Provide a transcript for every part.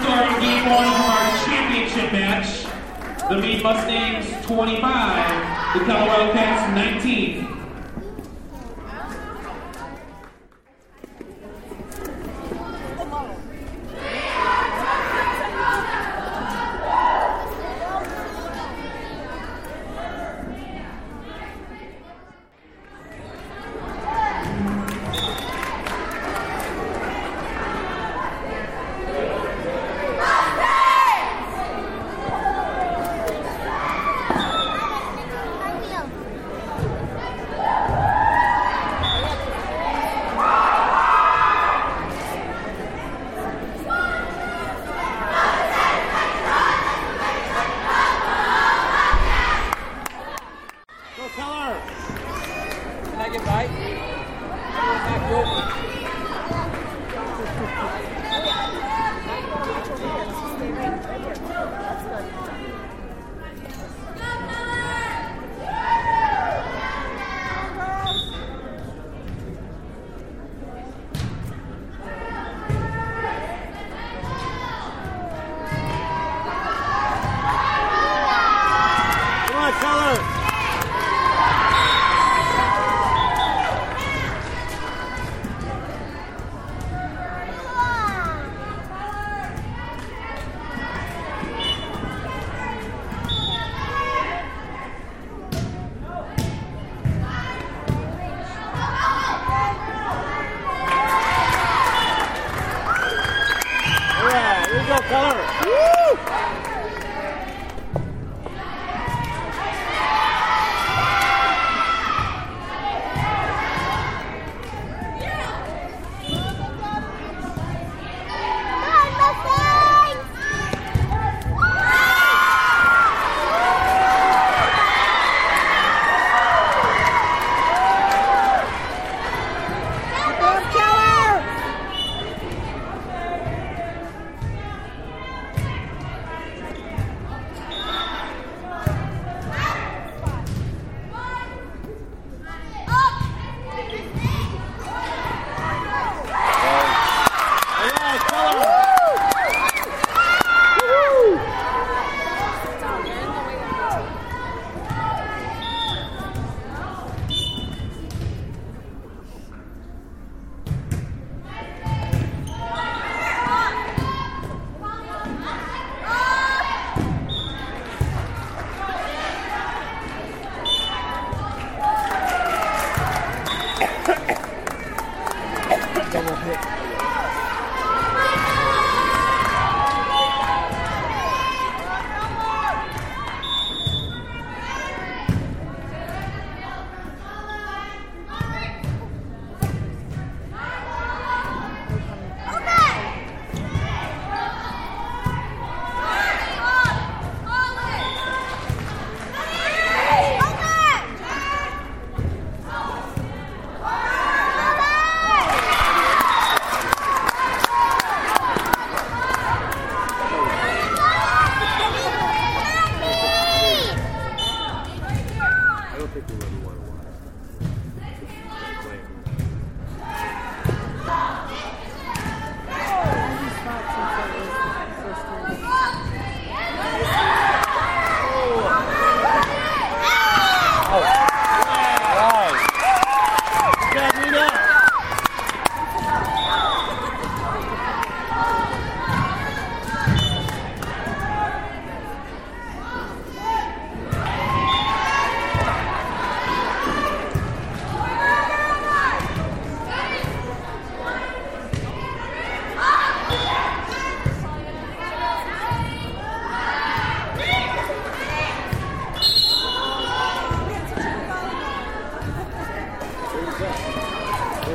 score in game one from our championship match. The Mead Mustangs 25, the Colorado Cats 19.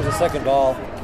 The second ball.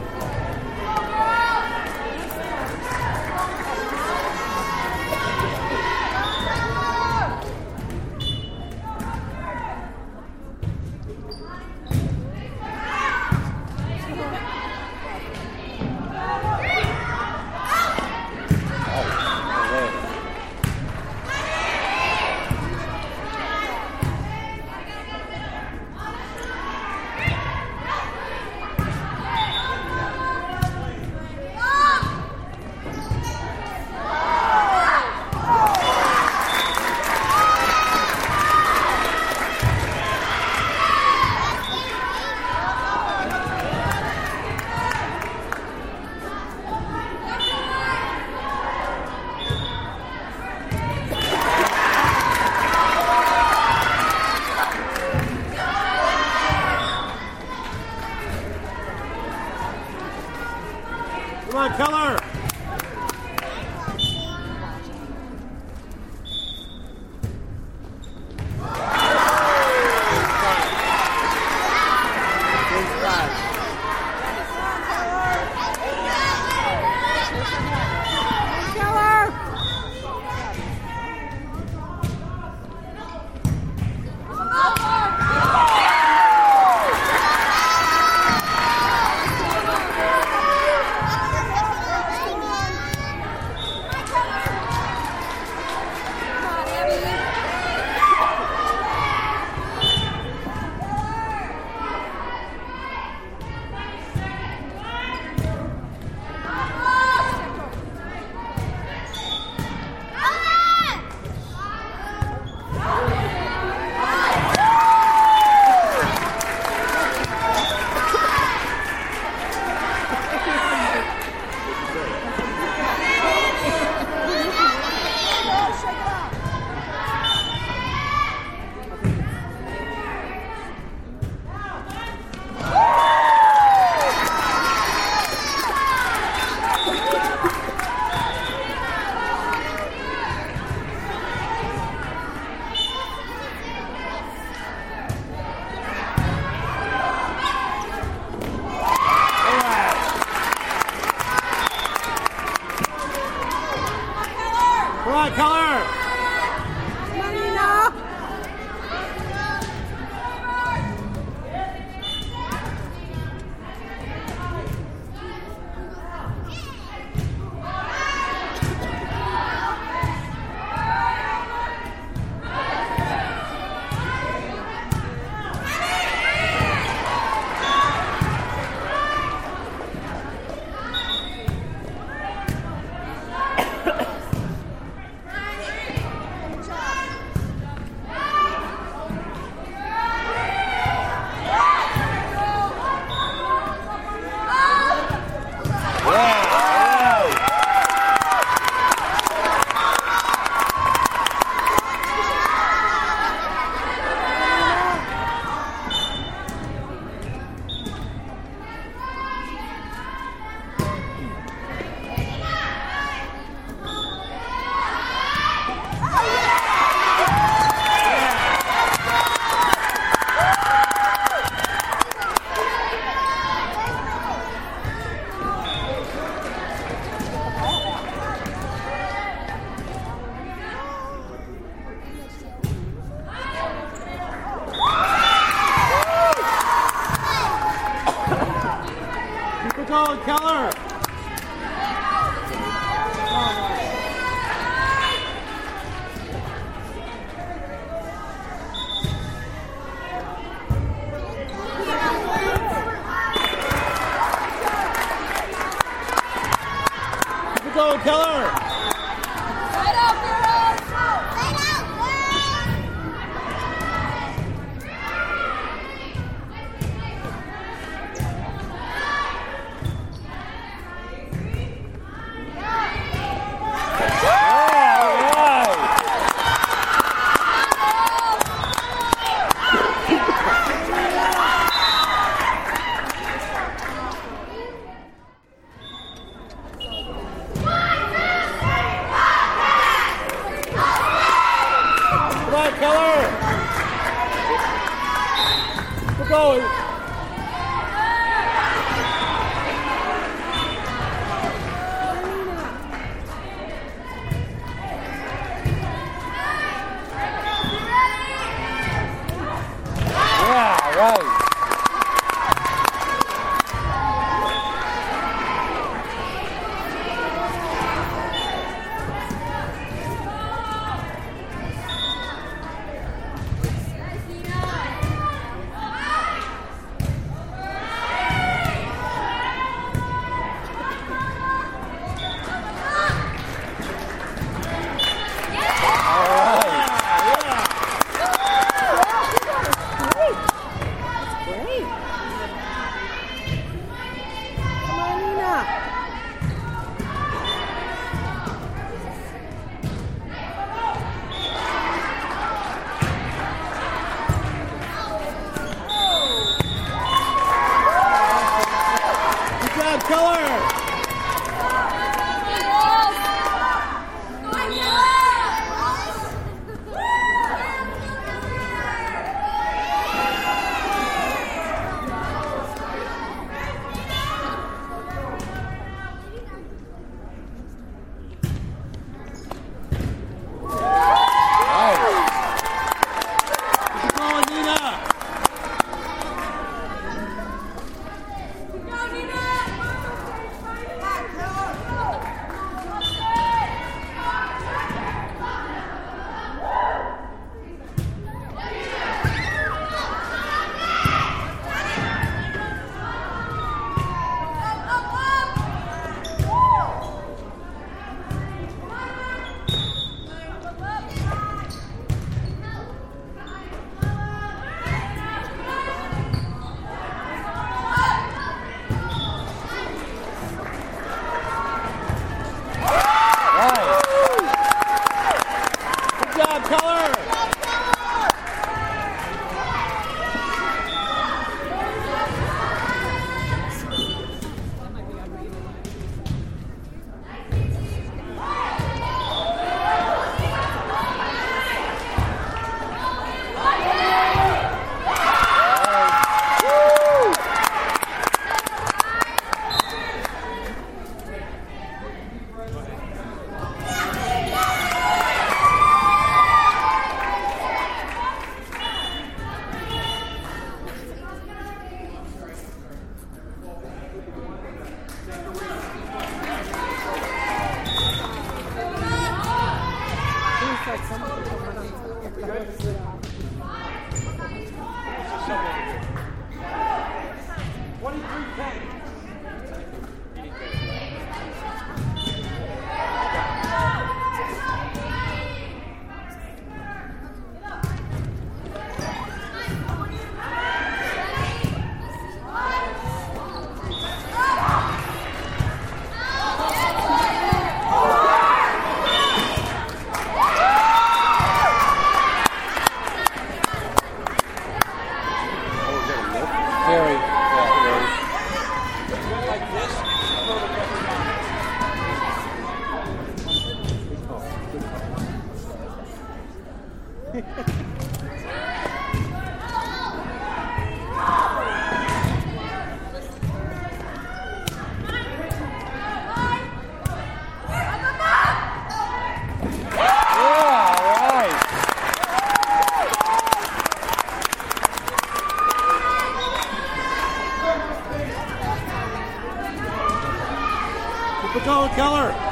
Keller.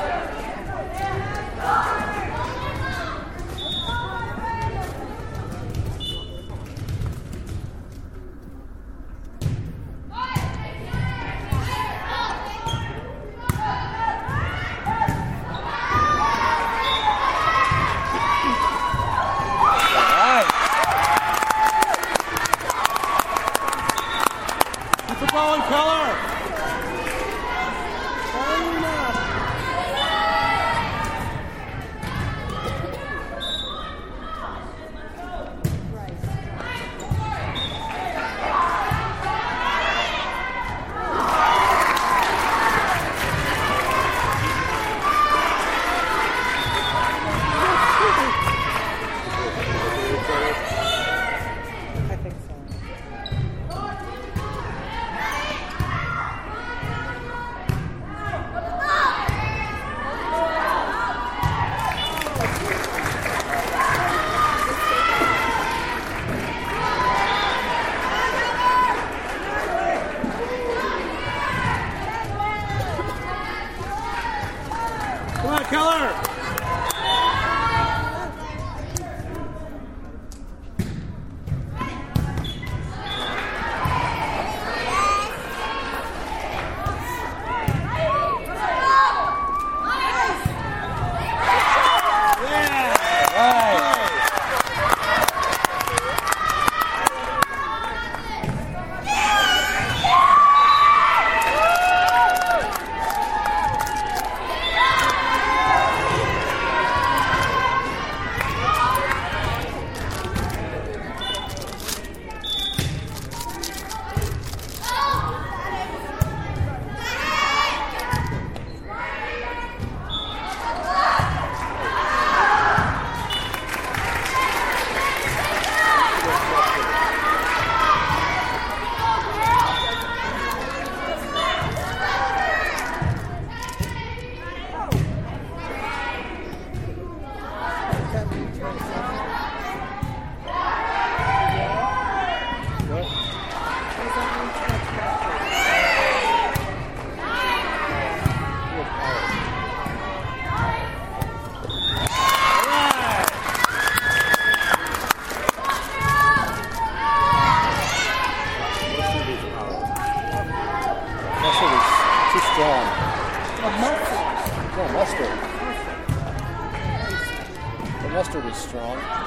Strong.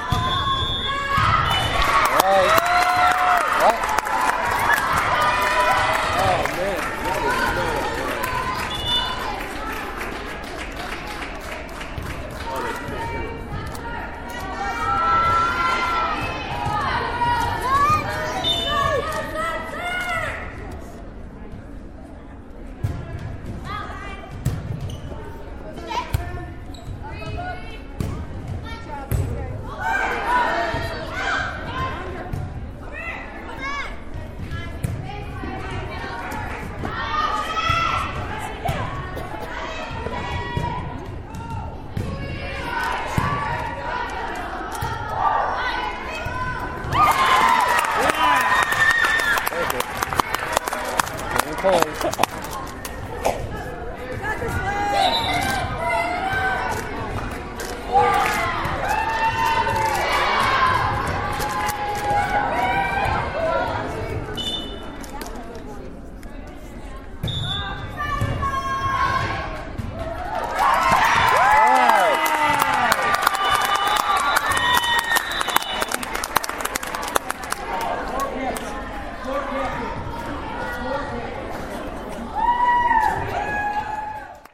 cold.